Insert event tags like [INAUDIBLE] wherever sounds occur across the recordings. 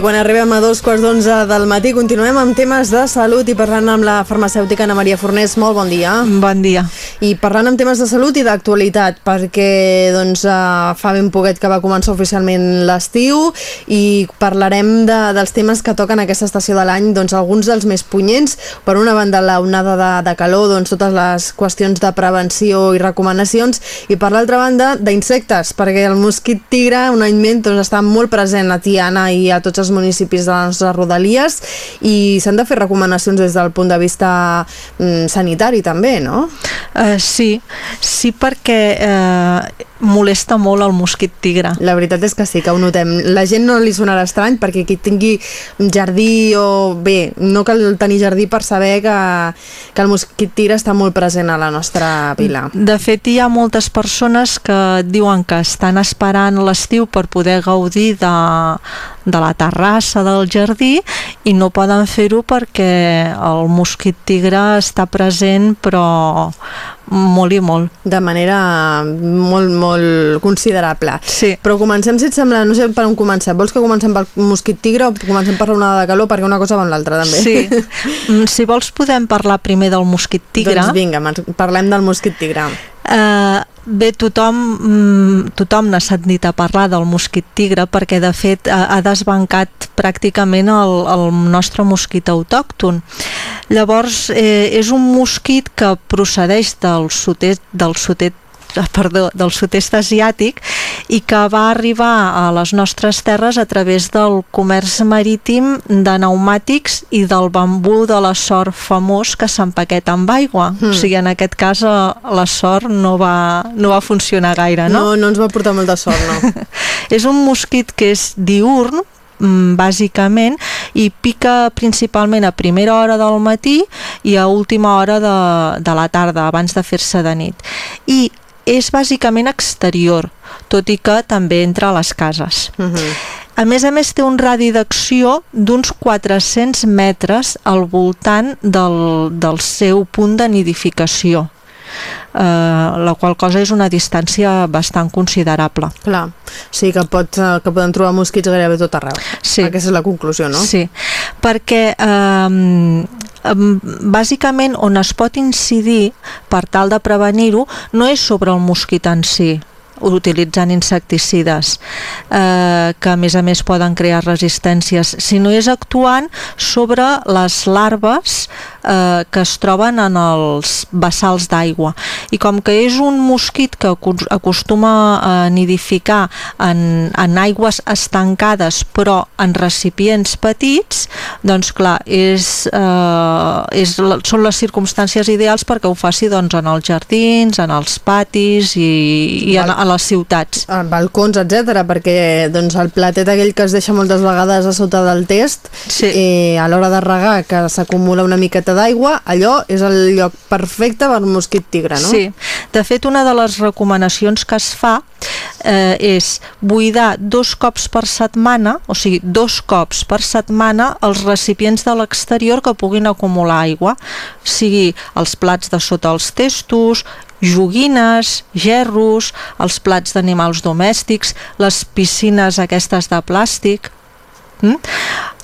Quan arribem a dos quarts d'onze del matí continuem amb temes de salut i parlant amb la farmacèutica Ana Maria Fornés. Molt bon dia. Bon dia. I parlant amb temes de salut i d'actualitat, perquè doncs, uh, fa ben poquet que va començar oficialment l'estiu i parlarem de, dels temes que toquen aquesta estació de l'any, doncs alguns dels més punyents. Per una banda, la onada de, de calor, doncs totes les qüestions de prevenció i recomanacions, i per l'altra banda, d'insectes, perquè el mosquit tigre un any més doncs, està molt present a Tiana i a tots els municipis de les rodalies i s'han de fer recomanacions des del punt de vista mm, sanitari també, no? Uh, sí, sí perquè uh, molesta molt el mosquit tigre. La veritat és que sí, que ho notem. La gent no li sonarà estrany perquè qui tingui jardí o... Bé, no cal tenir jardí per saber que, que el mosquit tigre està molt present a la nostra vila. De fet, hi ha moltes persones que diuen que estan esperant l'estiu per poder gaudir de, de la terrassa del jardí i no poden fer-ho perquè el mosquit tigre està present però molt i molt. De manera molt, molt considerable. Sí. Però comencem, si et sembla, no sé per on comencem. Vols que comencem pel mosquit tigre o comencem per l'onada de calor? Perquè una cosa va amb l'altra, també. Sí. [LAUGHS] Mm, si vols podem parlar primer del mosquit tigre. Doncs vinga, parlem del mosquit tigre. Uh, bé, tothom, mm, tothom n'ha sentit a parlar del mosquit tigre perquè de fet ha, desbancat pràcticament el, el nostre mosquit autòcton. Llavors eh, és un mosquit que procedeix del sud-est del sud Eh, perdó, del sud-est asiàtic i que va arribar a les nostres terres a través del comerç marítim de pneumàtics i del bambú de la sort famós que s'empaqueta amb aigua. Mm. O sigui, en aquest cas eh, la sort no va, no va funcionar gaire, no? No, no ens va portar molta sort, no. [LAUGHS] és un mosquit que és diurn, mm, bàsicament i pica principalment a primera hora del matí i a última hora de, de la tarda abans de fer-se de nit i és bàsicament exterior, tot i que també entra a les cases. Uh -huh. A més a més té un radi d'acció d'uns 400 metres al voltant del, del seu punt de nidificació. Uh, la qual cosa és una distància bastant considerable. Clar, sí que, pot, uh, que poden trobar mosquits gairebé tot arreu. Sí. Aquesta és la conclusió, no? Sí, perquè uh, bàsicament on es pot incidir per tal de prevenir-ho no és sobre el mosquit en si, utilitzant insecticides eh, que a més a més poden crear resistències, sinó és actuant sobre les larves eh, que es troben en els bassals d'aigua. I com que és un mosquit que acostuma a nidificar en, en aigües estancades però en recipients petits, doncs clar, és, eh, és, són les circumstàncies ideals perquè ho faci doncs, en els jardins, en els patis i, i en, en les ciutats. En balcons, etc perquè doncs, el platet aquell que es deixa moltes vegades a sota del test, sí. eh, a l'hora de regar, que s'acumula una miqueta d'aigua, allò és el lloc perfecte per mosquit tigre, no? Sí. De fet, una de les recomanacions que es fa eh, és buidar dos cops per setmana, o sigui, dos cops per setmana els recipients de l'exterior que puguin acumular aigua, sigui els plats de sota els testos, joguines, gerros, els plats d'animals domèstics, les piscines aquestes de plàstic... Mm?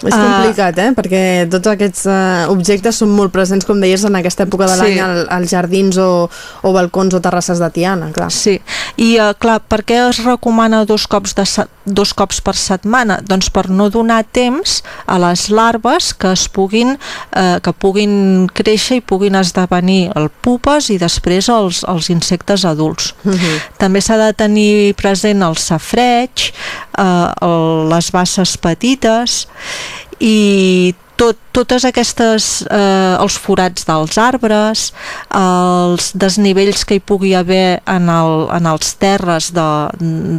És ah. complicat, eh? Perquè tots aquests uh, objectes són molt presents, com deies, en aquesta època de l'any sí. al, als jardins o, o balcons o terrasses de Tiana, clar. Sí, i uh, clar, per què es recomana dos cops, de dos cops per setmana? Doncs per no donar temps a les larves que es puguin, uh, que puguin créixer i puguin esdevenir el pupes i després els, els insectes adults. Uh mhm. -huh. També s'ha de tenir present el safreig, uh, el, les basses petites i tot, totes aquestes, eh, els forats dels arbres, els desnivells que hi pugui haver en, el, en els terres de,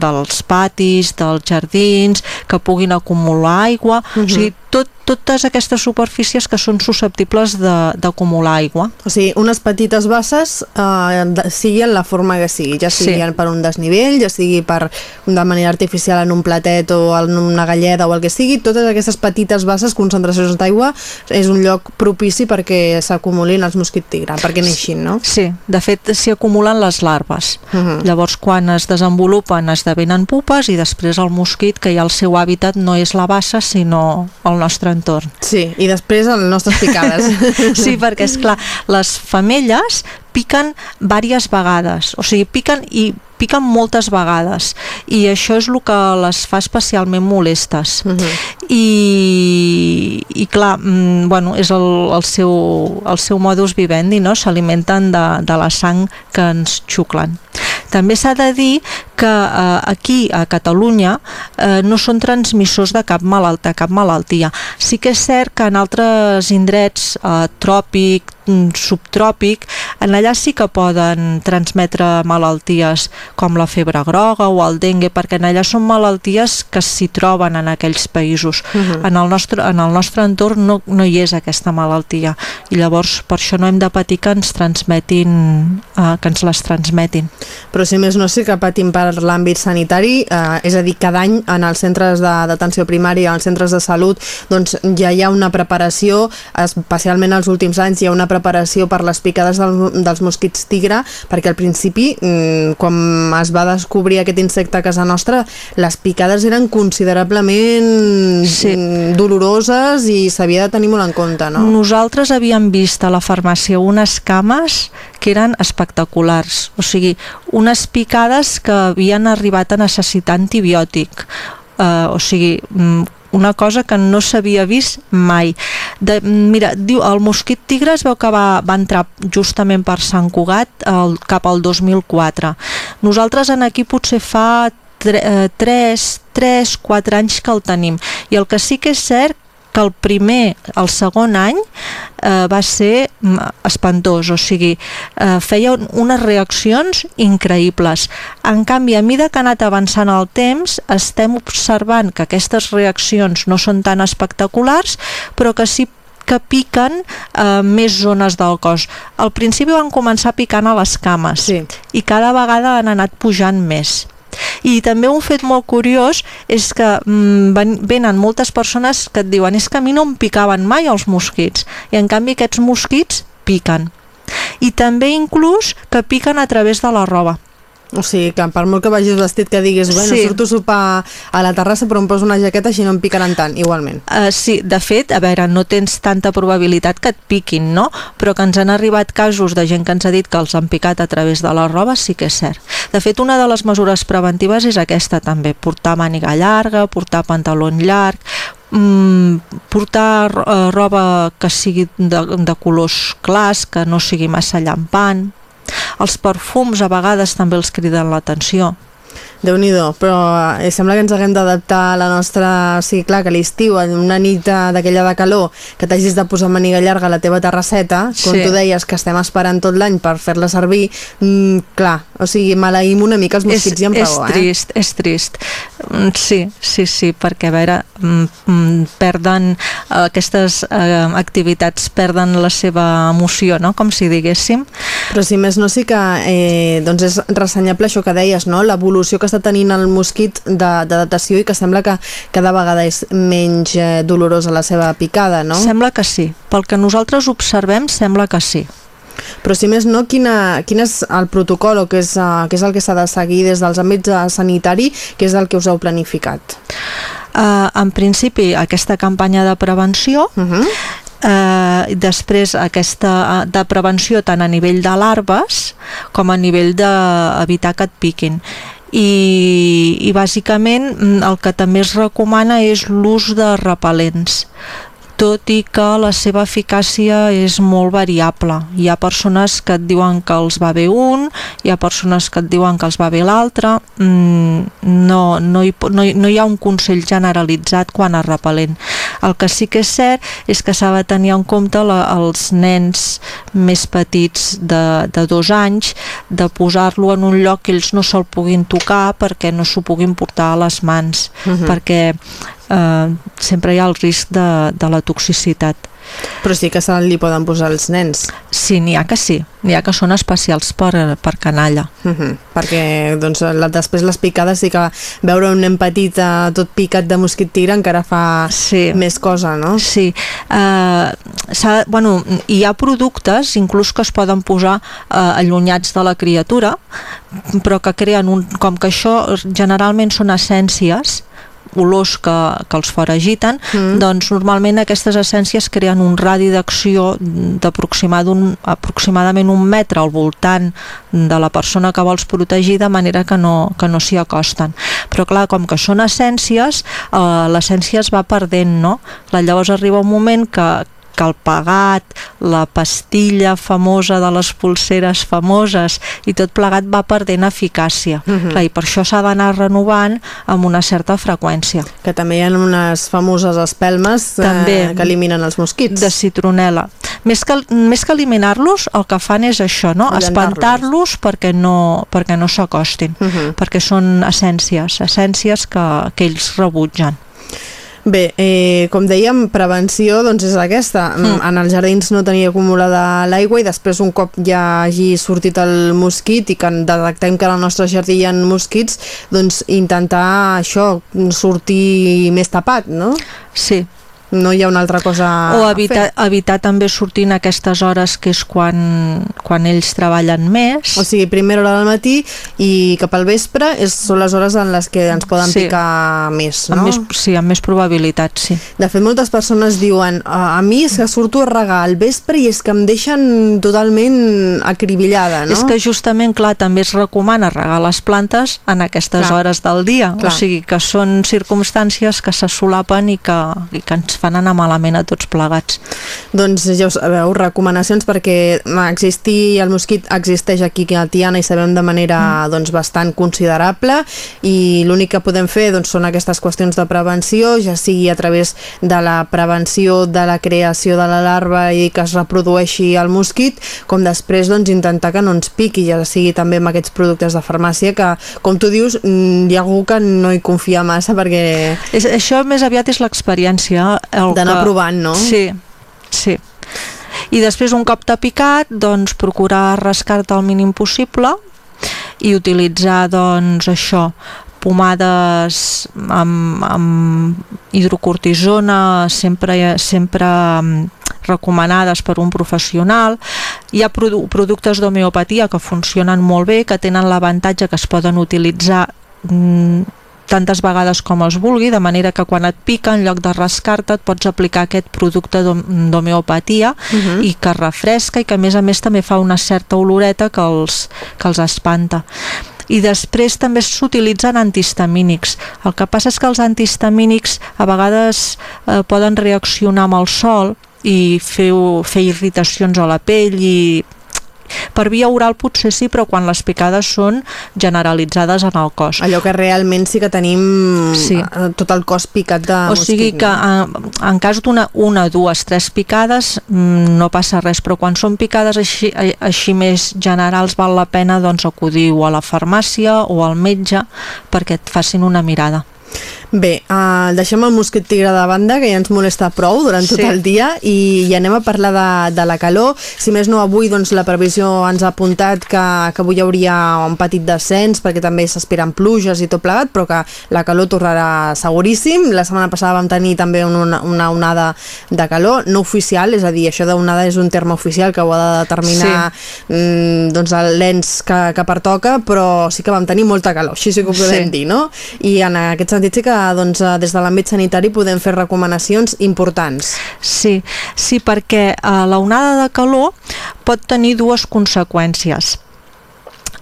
dels patis, dels jardins, que puguin acumular aigua, uh -huh. o sigui, tot, totes aquestes superfícies que són susceptibles d'acumular aigua. O sigui, unes petites basses eh, de, sigui en la forma que sigui, ja sigui sí. per un desnivell, ja sigui per de manera artificial en un platet o en una galleda o el que sigui, totes aquestes petites basses, concentracions d'aigua, és un lloc propici perquè s'acumulin els mosquit tigre, perquè neixin, no? Sí, de fet s'hi acumulen les larves. Uh -huh. Llavors quan es desenvolupen esdevenen pupes i després el mosquit, que ja el seu hàbitat no és la bassa sinó el nostre entorn. Sí, i després les nostres picades. [LAUGHS] sí, perquè és clar, les femelles piquen diverses vegades, o sigui, piquen i piquen moltes vegades i això és el que les fa especialment molestes uh -huh. I, i clar mm, bueno, és el, el, seu, el seu modus vivendi no? s'alimenten de, de la sang que ens xuclen també s'ha de dir que eh, aquí a Catalunya eh, no són transmissors de cap, malalt, de cap malaltia. Sí que és cert que en altres indrets eh, tròpic, mm, subtròpic, en allà sí que poden transmetre malalties com la febre groga o el dengue, perquè en allà són malalties que s'hi troben en aquells països. Uh mhm. -huh. en, el nostre, en el nostre entorn no, no hi és aquesta malaltia i llavors per això no hem de patir que ens transmetin, eh, que ens les transmetin. Però si més no sé que patim per l'àmbit sanitari, eh, és a dir, cada any en els centres d'atenció primària, als centres de salut, doncs ja hi ha una preparació, especialment els últims anys hi ha una preparació per les picades del, dels mosquits tigre, perquè al principi, mm, quan es va descobrir aquest insecte a casa nostra, les picades eren considerablement sí. doloroses i s'havia de tenir molt en compte, no? Nosaltres havíem vist a la farmàcia unes cames que eren espectaculars, o sigui, unes picades que havien arribat a necessitar antibiòtic, uh, o sigui, mm, una cosa que no s'havia vist mai. De, mira, diu, el mosquit tigre es veu que va, va entrar justament per Sant Cugat el, cap al 2004. Nosaltres en aquí potser fa 3, 3, 4 anys que el tenim. I el que sí que és cert que el primer, el segon any eh, va ser mm, espantós, o sigui, eh, feia unes reaccions increïbles. En canvi, a mida que ha anat avançant el temps, estem observant que aquestes reaccions no són tan espectaculars, però que sí que piquen eh, més zones del cos. Al principi van començar picant a les cames sí. i cada vegada han anat pujant més. I també un fet molt curiós és que mm, venen moltes persones que et diuen és que a mi no em picaven mai els mosquits i en canvi aquests mosquits piquen. I també inclús que piquen a través de la roba. O sigui, que per molt que vagis vestit que diguis, bueno, sí. surto a sopar a la terrassa però em poso una jaqueta així no em picaran tant, igualment. Uh, sí, de fet, a veure, no tens tanta probabilitat que et piquin, no? Però que ens han arribat casos de gent que ens ha dit que els han picat a través de la roba, sí que és cert. De fet, una de les mesures preventives és aquesta també, portar màniga llarga, portar pantaló llarg, mm, portar uh, roba que sigui de, de colors clars, que no sigui massa llampant, els perfums a vegades també els criden l'atenció déu nhi però eh, sembla que ens haguem d'adaptar a la nostra... O sigui, clar, que l'estiu, en una nit d'aquella de calor, que t'hagis de posar maniga llarga a la teva terrasseta, com sí. tu deies que estem esperant tot l'any per fer-la servir, mm, clar, o sigui, maleïm una mica els mosquits és, i amb raó, eh? És trist, és trist. Mm, sí, sí, sí, perquè a veure, mm, mm, perden eh, aquestes eh, activitats, perden la seva emoció, no?, com si diguéssim. Però si més no, sí que eh, doncs és ressenyable això que deies, no?, l'evolució que està tenint el mosquit de, de datació i que sembla que cada vegada és menys eh, dolorosa la seva picada, no? Sembla que sí. Pel que nosaltres observem, sembla que sí. Però si més no, quina, quin és el protocol o què és, uh, què és el que s'ha de seguir des dels àmbits uh, sanitari, què és el que us heu planificat? Uh, en principi, aquesta campanya de prevenció uh -huh eh, després aquesta de prevenció tant a nivell de larves com a nivell d'evitar que et piquin i, i bàsicament mm, el que també es recomana és l'ús de repel·lents tot i que la seva eficàcia és molt variable. Hi ha persones que et diuen que els va bé un, hi ha persones que et diuen que els va bé l'altre, mm, no, no, hi, no, no hi ha un consell generalitzat quan a repel·lent. El que sí que és cert és que s'ha de tenir en compte la, els nens més petits de, de dos anys, de posar-lo en un lloc que ells no se'l puguin tocar perquè no s'ho puguin portar a les mans, uh mhm. -huh. perquè eh, sempre hi ha el risc de, de la toxicitat Però sí que se li poden posar els nens. Sí, n'hi ha que sí, n'hi ha que són especials per, per canalla. Uh -huh. Perquè doncs, la, després les picades sí que veure un nen petit uh, tot picat de mosquit tigre encara fa sí. més cosa, no? Sí. Uh, bueno, hi ha productes inclús que es poden posar uh, allunyats de la criatura però que creen un... com que això generalment són essències olors que, que els foragiten, mm. doncs normalment aquestes essències creen un radi d'acció d'aproximadament un metre al voltant de la persona que vols protegir de manera que no, que no s'hi acosten. Però clar, com que són essències, eh, l'essència es va perdent, no? Llavors arriba un moment que, pagat, la pastilla famosa de les pulseres famoses i tot plegat va perdent eficàcia. Uh mhm. -huh. Clar, I per això s'ha d'anar renovant amb una certa freqüència. Que també hi ha unes famoses espelmes eh, també, eh, que eliminen els mosquits. De citronela. Més que, més que eliminar-los, el que fan és això, no? espantar-los perquè no, perquè no s'acostin, uh mhm. -huh. perquè són essències, essències que, que ells rebutgen. Bé, eh, com dèiem, prevenció doncs és aquesta. Mm. En els jardins no tenia acumulada l'aigua i després un cop ja hagi sortit el mosquit i que detectem que al nostre jardí hi ha mosquits, doncs intentar això, sortir més tapat, no? Sí, no hi ha una altra cosa o evitar, evitar també sortir en aquestes hores que és quan, quan ells treballen més o sigui, primera hora del matí i cap al vespre és, són les hores en les que ens poden sí. picar més, no? Amb més, sí, amb més probabilitat, sí. De fet, moltes persones diuen a, a mi és que surto a regar al vespre i és que em deixen totalment acribillada, no? És que justament, clar, també es recomana regar les plantes en aquestes clar. hores del dia, clar. o sigui que són circumstàncies que se solapen i que, i que ens fan anar malament a tots plegats. Doncs ja ho sabeu, recomanacions perquè existir el mosquit existeix aquí a Tiana i sabem de manera mm. doncs, bastant considerable i l'únic que podem fer doncs, són aquestes qüestions de prevenció, ja sigui a través de la prevenció de la creació de la larva i que es reprodueixi el mosquit, com després doncs, intentar que no ens piqui, ja sigui també amb aquests productes de farmàcia que, com tu dius, mm, hi ha algú que no hi confia massa perquè... És, això més aviat és l'experiència D'anar que... provant, no? Sí, sí. I després, un cop t'ha picat, doncs procurar rascar-te el mínim possible i utilitzar, doncs, això, pomades amb, amb hidrocortisona sempre, sempre recomanades per un professional. Hi ha produ productes d'homeopatia que funcionen molt bé, que tenen l'avantatge que es poden utilitzar mm, tantes vegades com es vulgui, de manera que quan et pica, en lloc de rascar-te, et pots aplicar aquest producte d'homeopatia uh mhm. -huh. i que refresca i que a més a més també fa una certa oloreta que els, que els espanta i després també s'utilitzen antihistamínics. El que passa és que els antihistamínics a vegades eh, poden reaccionar amb el sol i fer, fer irritacions a la pell i per via oral potser sí, però quan les picades són generalitzades en el cos. Allò que realment sí que tenim sí. Eh, tot el cos picat de O sigui que en, eh, en cas d'una, una, dues, tres picades mm, no passa res, però quan són picades així, així més generals val la pena doncs acudir a la farmàcia o al metge perquè et facin una mirada. Bé, uh, deixem el mosquit tigre de banda, que ja ens molesta prou durant tot sí. el dia, i, i anem a parlar de, de la calor. Si més no, avui doncs, la previsió ens ha apuntat que, que avui hi hauria un petit descens, perquè també s'aspiren pluges i tot plegat, però que la calor tornarà seguríssim. La setmana passada vam tenir també una, una onada de calor, no oficial, és a dir, això d'onada és un terme oficial que ho ha de determinar sí. mm, doncs l'ens que, que pertoca, però sí que vam tenir molta calor, així sí que ho podem sí. dir, no? I en aquest sentit sí que doncs, eh, des de l'àmbit sanitari podem fer recomanacions importants. Sí, sí perquè eh, la onada de calor pot tenir dues conseqüències.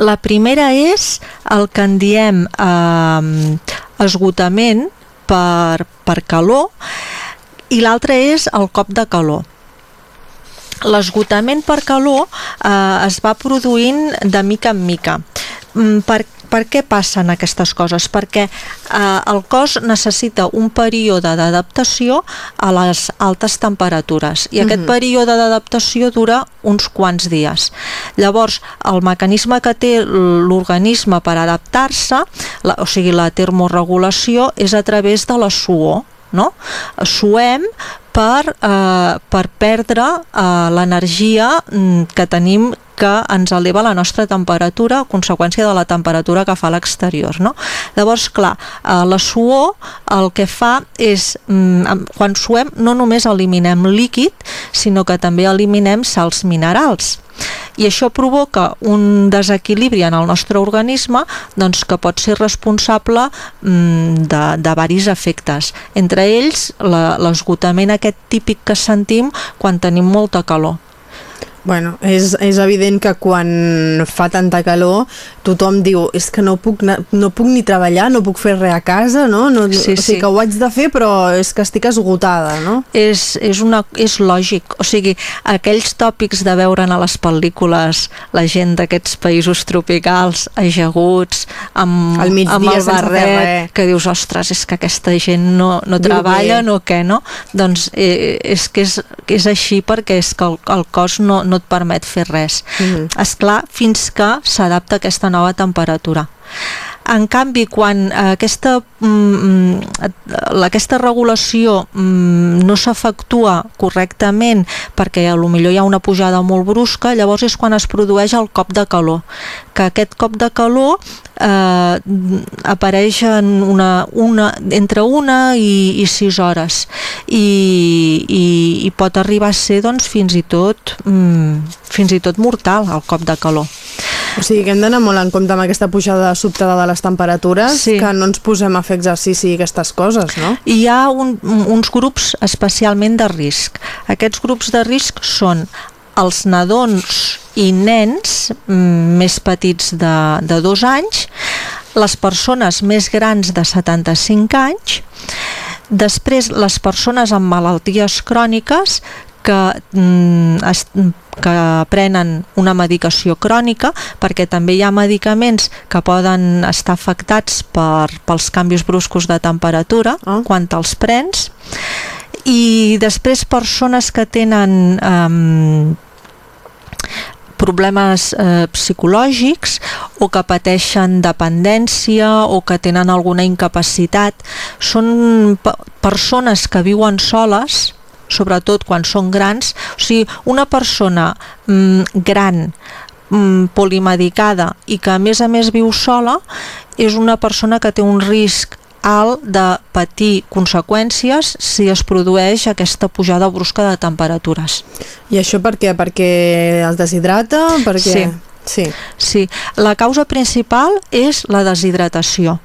La primera és el que en diem eh, esgotament per, per calor i l'altra és el cop de calor. L'esgotament per calor eh, es va produint de mica en mica. Mm, per, per què passen aquestes coses? Perquè eh, el cos necessita un període d'adaptació a les altes temperatures i aquest uh mhm. -huh. període d'adaptació dura uns quants dies. Llavors, el mecanisme que té l'organisme per adaptar-se, o sigui, la termorregulació, és a través de la suor no? Suem per, eh, per perdre eh, l'energia mm, que tenim que ens eleva la nostra temperatura a conseqüència de la temperatura que fa l'exterior. No? Llavors, clar, eh, la suor el que fa és, mm, quan suem, no només eliminem líquid, sinó que també eliminem sals minerals i això provoca un desequilibri en el nostre organisme doncs, que pot ser responsable mm, de, de varis efectes. Entre ells, l'esgotament aquest típic que sentim quan tenim molta calor. Bueno, és, és evident que quan fa tanta calor tothom diu, és que no puc, no puc ni treballar, no puc fer res a casa, no? no sí, o sigui sí. que ho haig de fer però és que estic esgotada, no? És, és, una, és lògic, o sigui, aquells tòpics de veure'n a les pel·lícules la gent d'aquests països tropicals ajaguts, amb, el, amb el barret, que dius, ostres, és que aquesta gent no, no treballa, no què, no? Doncs eh, és que és, que és així perquè és que el, el cos no, no et permet fer res. Mm -hmm. És clar, fins que s'adapta aquesta nova temperatura. En canvi, quan aquesta, mm, aquesta regulació mm, no s'efectua correctament perquè a lo millor hi ha una pujada molt brusca, llavors és quan es produeix el cop de calor. Que aquest cop de calor eh, apareix en una, una, entre una i, i sis hores i, i, i pot arribar a ser doncs, fins i tot mm, fins i tot mortal el cop de calor. O sigui que hem d'anar molt en compte amb aquesta pujada sobtada de les temperatures, sí. que no ens posem a fer exercici i aquestes coses, no? Hi ha un, uns grups especialment de risc. Aquests grups de risc són els nadons i nens mm, més petits de, de dos anys, les persones més grans de 75 anys, després les persones amb malalties cròniques que, mm, es, que prenen una medicació crònica perquè també hi ha medicaments que poden estar afectats per, pels canvis bruscos de temperatura oh. quan te'ls prens i després persones que tenen eh, problemes eh, psicològics o que pateixen dependència o que tenen alguna incapacitat són persones que viuen soles sobretot quan són grans, o sigui, una persona mm, gran, mm, polimedicada i que a més a més viu sola és una persona que té un risc alt de patir conseqüències si es produeix aquesta pujada brusca de temperatures. I això per què? Perquè es deshidrata? Perquè... Sí. Sí. sí. La causa principal és la deshidratació.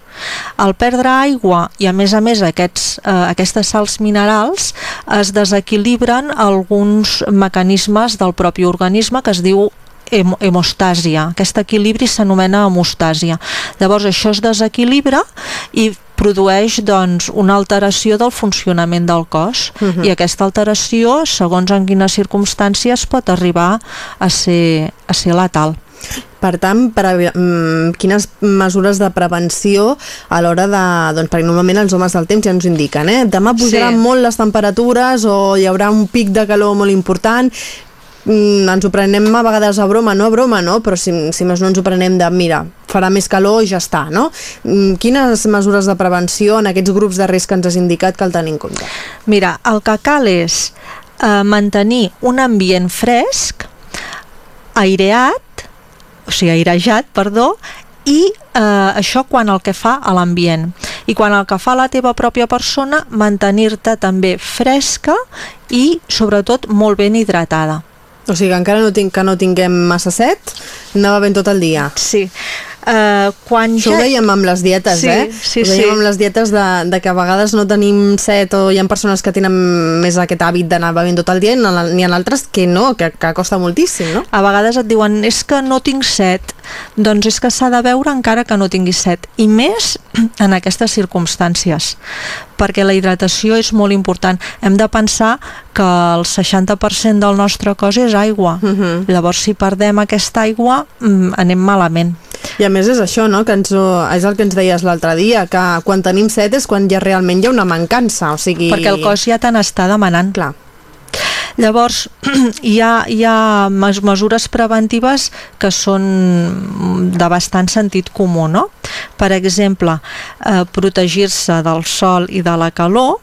Al perdre aigua i a més a més aquests, eh, aquestes sals minerals es desequilibren alguns mecanismes del propi organisme que es diu hem hemostàsia. Aquest equilibri s'anomena hemostàsia. Llavors això es desequilibra i produeix doncs, una alteració del funcionament del cos uh -huh. i aquesta alteració, segons en quines circumstàncies, pot arribar a ser, a ser letal. Per tant, per, mm, quines mesures de prevenció a l'hora de... Doncs, perquè normalment els homes del temps ja ens indiquen, eh? Demà pujaran sí. molt les temperatures o hi haurà un pic de calor molt important mm, ens ho prenem a vegades a broma, no a broma, no? però si, si més no ens ho prenem de, mira, farà més calor i ja està, no? Mm, quines mesures de prevenció en aquests grups de risc que ens has indicat cal tenir en compte? Mira, el que cal és eh, mantenir un ambient fresc, aireat, o sigui, airejat, perdó, i eh, això quan el que fa a l'ambient. I quan el que fa la teva pròpia persona mantenir-te també fresca i sobretot molt ben hidratada. O sigui que encara no tinc, que no tinguem massa set anava ben tot el dia. Sí Uh, quan Això ja... ho dèiem amb les dietes, sí, eh? Sí, ho dèiem sí. amb les dietes de, de que a vegades no tenim set o hi ha persones que tenen més aquest hàbit d'anar bevent tot el dia i n'hi ha altres que no, que, que costa moltíssim, no? A vegades et diuen, és que no tinc set, doncs és que s'ha de veure encara que no tinguis set, i més [CLEARS THROAT] en aquestes circumstàncies, perquè la hidratació és molt important. Hem de pensar que el 60% del nostre cos és aigua, uh mhm. -huh. llavors si perdem aquesta aigua mm, anem malament. I a més és això, no?, que ens, és el que ens deies l'altre dia, que quan tenim set és quan ja realment hi ha una mancança, o sigui... Perquè el cos ja te n'està demanant. Clar. Llavors, [CLEARS THROAT] hi ha, hi ha mesures preventives que són de bastant sentit comú, no? Per exemple, eh, protegir-se del sol i de la calor,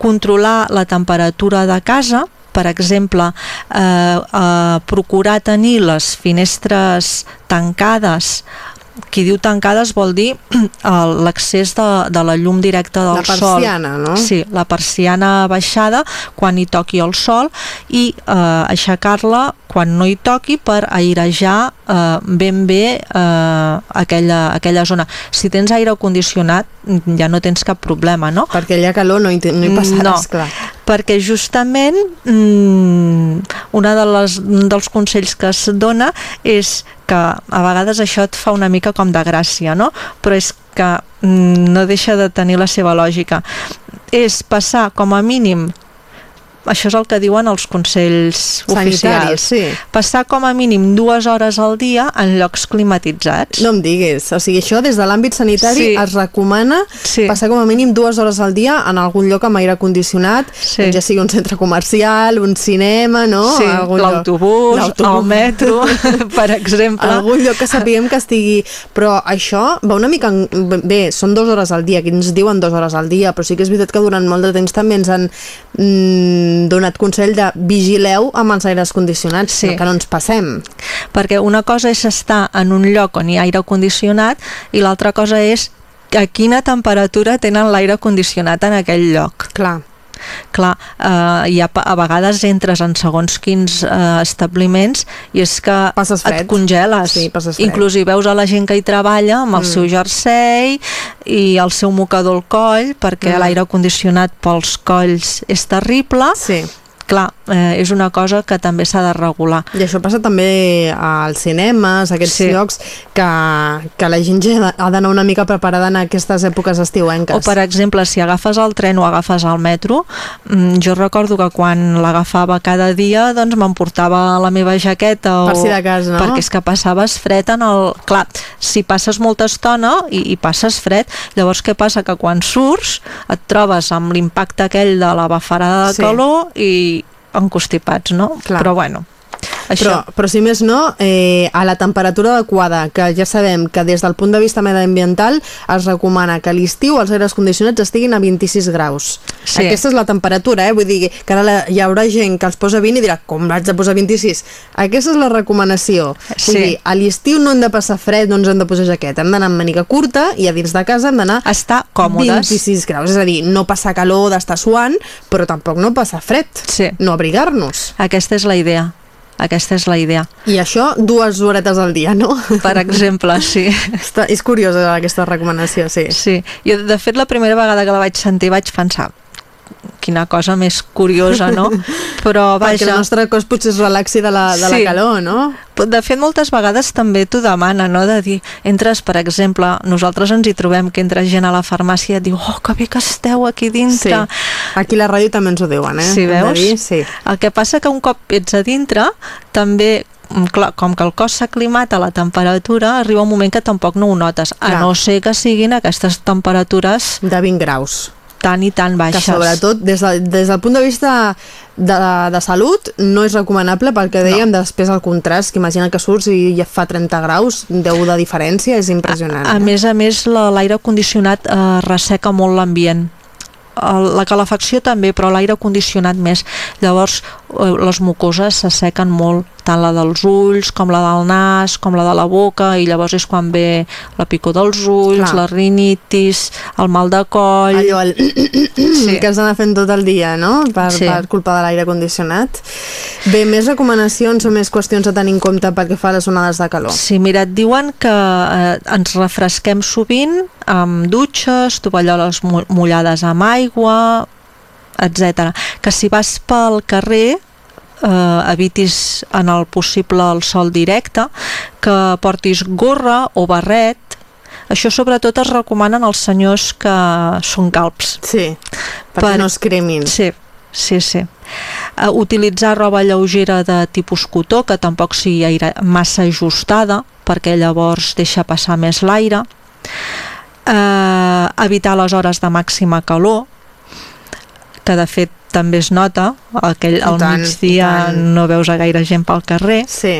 controlar la temperatura de casa, per exemple, eh, eh, procurar tenir les finestres tancades qui diu tancades vol dir [CLEARS THROAT] l'accés de, de la llum directa del sol. La persiana, no? Sí, la persiana baixada quan hi toqui el sol i eh, aixecar-la quan no hi toqui per airejar eh, ben bé eh, aquella, aquella zona. Si tens aire condicionat ja no tens cap problema, no? Perquè allà calor no hi, no hi passaràs, no, clar. perquè justament mmm, una de les, dels consells que es dona és que a vegades això et fa una mica com de gràcia, no? Però és que mm, no deixa de tenir la seva lògica. És passar com a mínim això és el que diuen els consells Sanitaris, oficials. sí. Passar com a mínim dues hores al dia en llocs climatitzats. No em diguis, o sigui, això des de l'àmbit sanitari Sí. es recomana Sí. passar com a mínim dues hores al dia en algun lloc amb aire condicionat, Sí. doncs ja sigui un centre comercial, un cinema, no? Sí, l'autobús, el metro, [LAUGHS] per exemple. algun lloc que sapiguem que estigui... Però això va una mica... En... Bé, són dues hores al dia, aquí ens diuen dues hores al dia, però sí que és veritat que durant molt de temps també ens han mm, donat consell de vigileu amb els aires condicionats, Sí. que no ens passem. perquè una cosa és estar en un lloc on hi ha aire condicionat i l'altra cosa és a quina temperatura tenen l'aire condicionat en aquell lloc. Clar. Clar, eh, hi ha, a vegades entres en segons quins eh, establiments i és que et congeles. Sí. Inclús hi veus a la gent que hi treballa amb el Mm. seu jersei i el seu mocador al coll perquè Mm. l'aire condicionat pels colls és terrible. Sí. Clar, eh, és una cosa que també s'ha de regular. I això passa també als cinemes, a aquests Sí. llocs, que, que la gent ja ha d'anar una mica preparada en aquestes èpoques estiuenques. O, per exemple, si agafes el tren o agafes el metro, mm, jo recordo que quan l'agafava cada dia, doncs m'emportava la meva jaqueta. O... Per si de cas, no? Perquè és que passaves fred en el... Clar, si passes molta estona i, i passes fred, llavors què passa? Que quan surts et trobes amb l'impacte aquell de la bafarada de Sí. calor i encostipats, no? Clar. Però bueno, això... Però, però si més no, eh, a la temperatura adequada, que ja sabem que des del punt de vista mediambiental es recomana que a l'estiu els aires condicionats estiguin a 26 graus. Sí. Aquesta és la temperatura, eh? vull dir que ara la, hi haurà gent que els posa 20 i dirà, com vaig de posar 26? Aquesta és la recomanació. Sí. Vull dir, a l'estiu no hem de passar fred, no ens hem de posar jaqueta, hem d'anar amb màniga curta i a dins de casa hem d'anar Estar còmodes. 26 graus, és a dir, no passar calor d'estar suant, però tampoc no passar fred, Sí. no abrigar-nos. Aquesta és la idea. Aquesta és la idea. I això dues horetes al dia, no? Per exemple, sí. [LAUGHS] Està, és curiosa aquesta recomanació, sí. Sí, jo de fet la primera vegada que la vaig sentir vaig pensar quina cosa més curiosa, no? [LAUGHS] Però Perquè el vaja, nostre cos potser es relaxi de la, de la Sí. calor, no? de fet moltes vegades també t'ho demana, no? De dir, entres, per exemple, nosaltres ens hi trobem que entra gent a la farmàcia i et diu, oh, que bé que esteu aquí dintre. Aquí a la ràdio també ens ho diuen, eh? Sí, veus? Dir, sí. El que passa que un cop ets a dintre, també mm, clar, com que el cos s'ha a la temperatura, arriba un moment que tampoc no ho notes, a Clar. no ser que siguin aquestes temperatures De 20 graus. Tan i tan Que baixes. sobretot, des, de, des del punt de vista de, de salut, no és recomanable perquè dèiem després el contrast, que imagina que surts i ja fa 30 graus, 10 de diferència, és impressionant. A, a més a més, la- l'aire condicionat eh, resseca molt l'ambient. La calefacció també, però l'aire condicionat més. Llavors, eh, les mucoses s'assequen molt, tant la dels ulls, com la del nas, com la de la boca, i llavors és quan ve la picor dels ulls, Clar. la rinitis, el mal de coll... Allò, el... Sí. que has d'anar fent tot el dia, no? Per, Sí. per culpa de l'aire condicionat. Bé, més recomanacions o més qüestions a tenir en compte perquè fa les onades de calor? Sí, mira, et diuen que eh, ens refresquem sovint amb dutxes, tovalloles mu- mullades amb aigua, etc. Que si vas pel carrer eh, evitis en el possible el sol directe, que portis gorra o barret, això sobretot es recomanen als senyors que són calps. Sí, perquè Per- no es cremin. Sí, sí, sí. Uh, utilitzar roba lleugera de tipus cotó, que tampoc sigui aire, massa ajustada, perquè llavors deixa passar més l'aire. Uh, evitar les hores de màxima calor, que de fet també es nota, aquell, al migdia no veus a gaire gent pel carrer, Sí,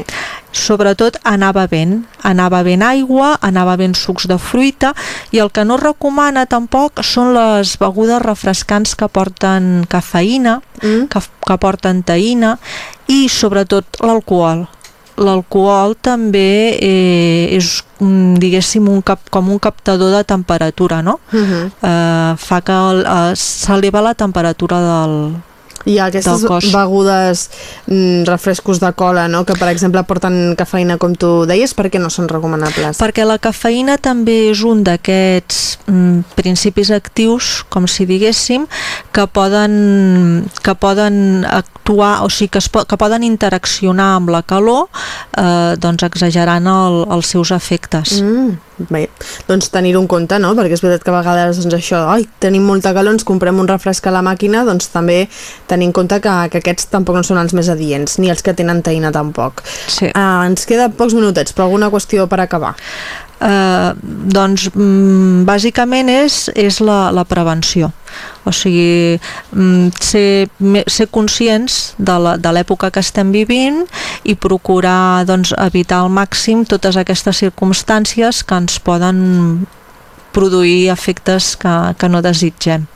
sobretot anar bevent, anar bevent aigua, anar bevent sucs de fruita i el que no recomana tampoc són les begudes refrescants que porten cafeïna, mm. que, que porten taïna i sobretot l'alcohol l'alcohol també eh, és diguéssim un cap, com un captador de temperatura no? Uh Mhm. -huh. eh, fa que eh, s'eleva la temperatura del, Ha aquestes begudes, mm, refrescos de cola, no? que per exemple porten cafeïna, com tu deies, per què no són recomanables? perquè la cafeïna també és un d'aquests mm, principis actius, com si diguéssim, que poden, que poden actuar, o sigui, que, es po que poden interaccionar amb la calor, eh, doncs exagerant el, els seus efectes. Mm, bé, doncs tenir-ho en compte, no? Perquè és veritat que a vegades doncs això, ai, tenim molta calor, ens comprem un refresc a la màquina, doncs també tenir en compte que, que aquests tampoc no són els més adients, ni els que tenen taïna tampoc. Sí. Uh, ens queda pocs minutets, però alguna qüestió per acabar. Eh, doncs mm, bàsicament és, és la, la prevenció o sigui mm, ser, ser conscients de la- de l'època que estem vivint i procurar doncs, evitar al màxim totes aquestes circumstàncies que ens poden produir efectes que, que no desitgem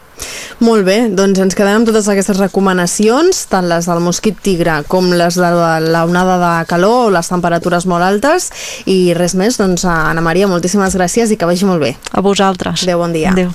Molt bé, doncs ens quedem amb totes aquestes recomanacions, tant les del mosquit tigre com les de la onada de calor o les temperatures molt altes i res més, doncs Anna Maria, moltíssimes gràcies i que vagi molt bé. a vosaltres Adéu, bon dia. Adéu.